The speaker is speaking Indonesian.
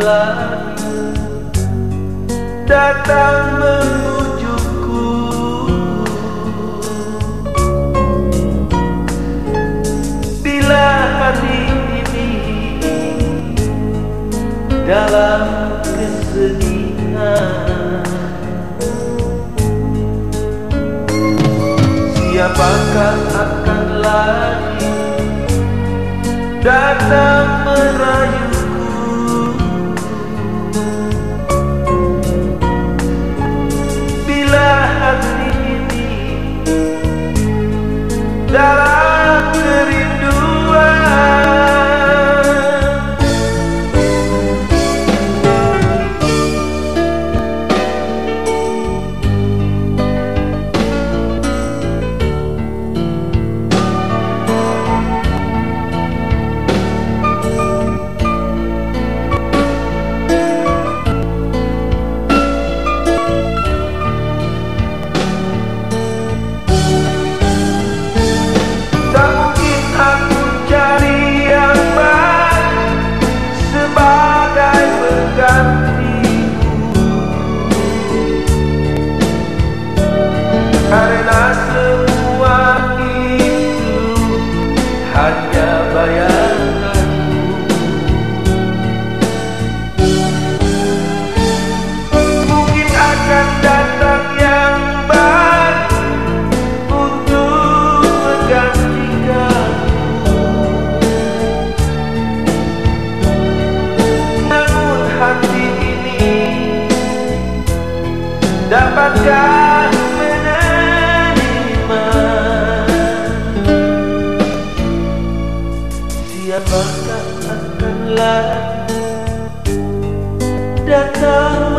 lagi datang mengujuku Bila hati ini dalam kesedihan Siapakah akan lagi datang merayu dapatkah menerima. Siapakah akanlah datang